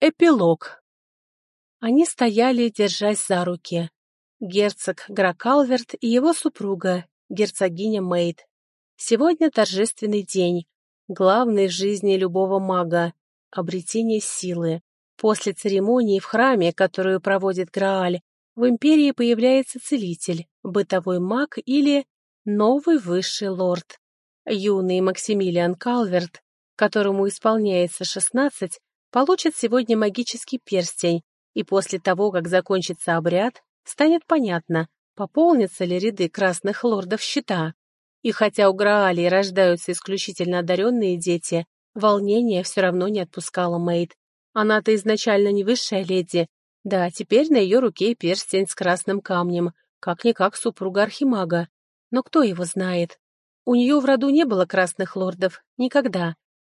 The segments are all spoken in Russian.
Эпилог. Они стояли, держась за руки. Герцог Гракалверт и его супруга, герцогиня Мейд. Сегодня торжественный день, главный в жизни любого мага — обретение силы. После церемонии в храме, которую проводит Грааль, в империи появляется целитель, бытовой маг или новый высший лорд. Юный Максимилиан Калверт, которому исполняется шестнадцать, получит сегодня магический перстень, и после того, как закончится обряд, станет понятно, пополнятся ли ряды красных лордов щита. И хотя у Граалии рождаются исключительно одаренные дети, волнение все равно не отпускало Мэйд. Она-то изначально не высшая леди. Да, теперь на ее руке перстень с красным камнем, как-никак супруга Архимага. Но кто его знает? У нее в роду не было красных лордов, никогда.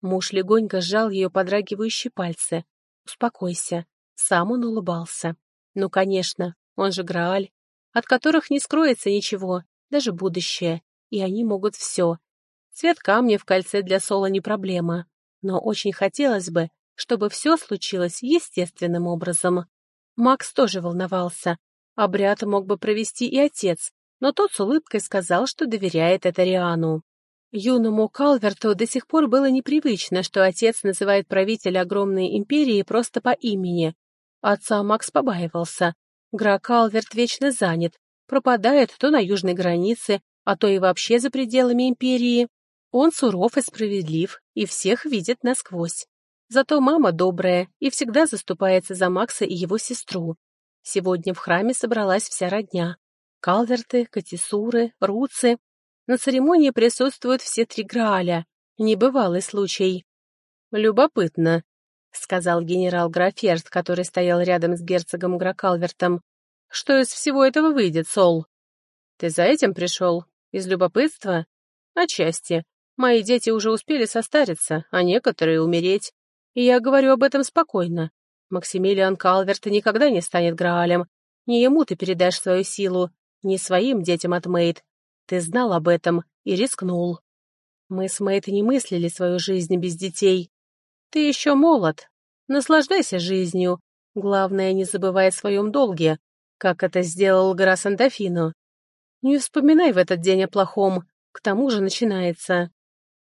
Муж легонько сжал ее подрагивающие пальцы. «Успокойся». Сам он улыбался. «Ну, конечно, он же Грааль, от которых не скроется ничего, даже будущее, и они могут все. Цвет камня в кольце для Сола не проблема, но очень хотелось бы, чтобы все случилось естественным образом. Макс тоже волновался. Обряд мог бы провести и отец, но тот с улыбкой сказал, что доверяет это Риану. Юному Калверту до сих пор было непривычно, что отец называет правителя огромной империи просто по имени. Отца Макс побаивался. Гра Калверт вечно занят, пропадает то на южной границе, а то и вообще за пределами империи. Он суров и справедлив, и всех видит насквозь. Зато мама добрая и всегда заступается за Макса и его сестру. Сегодня в храме собралась вся родня. Калверты, Катисуры, Руцы, на церемонии присутствуют все три Грааля. Небывалый случай. «Любопытно», — сказал генерал Граферст, который стоял рядом с герцогом Гракалвертом. «Что из всего этого выйдет, Сол?» «Ты за этим пришел? Из любопытства?» «Отчасти. Мои дети уже успели состариться, а некоторые умереть. И я говорю об этом спокойно. Максимилиан Калверт никогда не станет Граалем. Не ему ты передашь свою силу, не своим детям от Мэйд, ты знал об этом и рискнул. Мы с Мэйт не мыслили свою жизнь без детей. Ты еще молод. Наслаждайся жизнью. Главное, не забывай о своем долге, как это сделал Грас Антофино. Не вспоминай в этот день о плохом, к тому же начинается.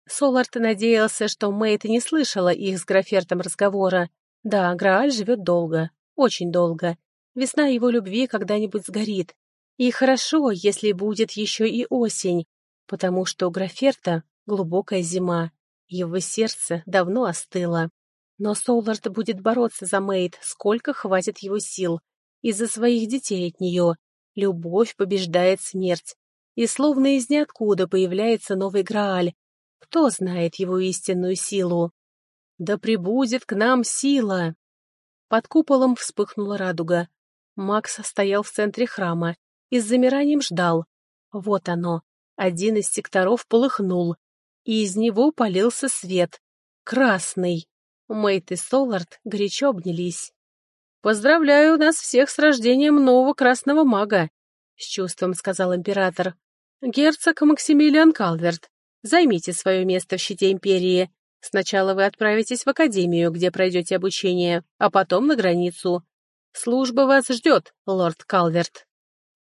Соларт надеялся, что Мэйт не слышала их с Графертом разговора. Да, Грааль живет долго, очень долго. Весна его любви когда-нибудь сгорит, и хорошо, если будет еще и осень, потому что у Граферта глубокая зима, его сердце давно остыло. Но Соулард будет бороться за Мэйд, сколько хватит его сил. Из-за своих детей от нее. Любовь побеждает смерть. И словно из ниоткуда появляется новый Грааль. Кто знает его истинную силу? Да прибудет к нам сила! Под куполом вспыхнула радуга. Макс стоял в центре храма и с замиранием ждал. Вот оно, один из секторов полыхнул, и из него полился свет. Красный. Мэйт и Солард горячо обнялись. «Поздравляю нас всех с рождением нового красного мага», — с чувством сказал император. «Герцог Максимилиан Калверт, займите свое место в щите империи. Сначала вы отправитесь в академию, где пройдете обучение, а потом на границу. Служба вас ждет, лорд Калверт».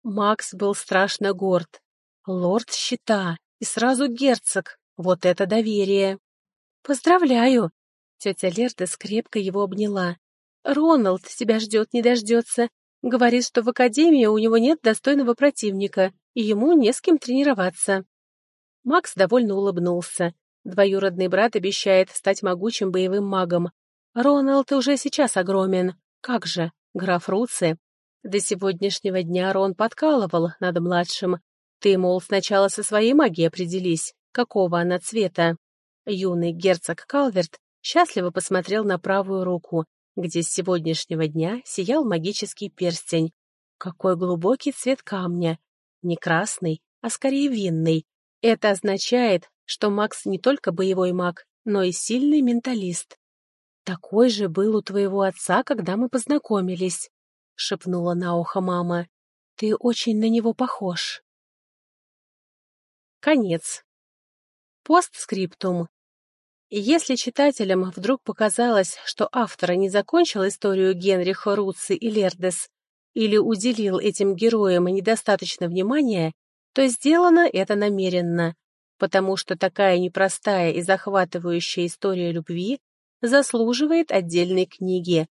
Макс был страшно горд. Лорд щита и сразу герцог. Вот это доверие. «Поздравляю!» Тетя Лерда скрепко его обняла. «Роналд тебя ждет, не дождется. Говорит, что в академии у него нет достойного противника, и ему не с кем тренироваться». Макс довольно улыбнулся. Двоюродный брат обещает стать могучим боевым магом. Роналд уже сейчас огромен. Как же, граф Руци до сегодняшнего дня Рон подкалывал над младшим. Ты, мол, сначала со своей магией определись, какого она цвета. Юный герцог Калверт счастливо посмотрел на правую руку, где с сегодняшнего дня сиял магический перстень. Какой глубокий цвет камня. Не красный, а скорее винный. Это означает, что Макс не только боевой маг, но и сильный менталист. Такой же был у твоего отца, когда мы познакомились. — шепнула на ухо мама. «Ты очень на него похож». Конец. Постскриптум. Если читателям вдруг показалось, что автор не закончил историю Генриха Руци и Лердес или уделил этим героям недостаточно внимания, то сделано это намеренно, потому что такая непростая и захватывающая история любви заслуживает отдельной книги.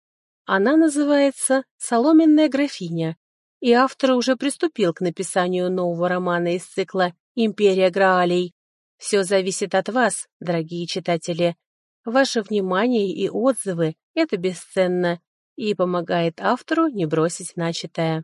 Она называется «Соломенная графиня», и автор уже приступил к написанию нового романа из цикла «Империя Граалей». Все зависит от вас, дорогие читатели. Ваше внимание и отзывы – это бесценно и помогает автору не бросить начатое.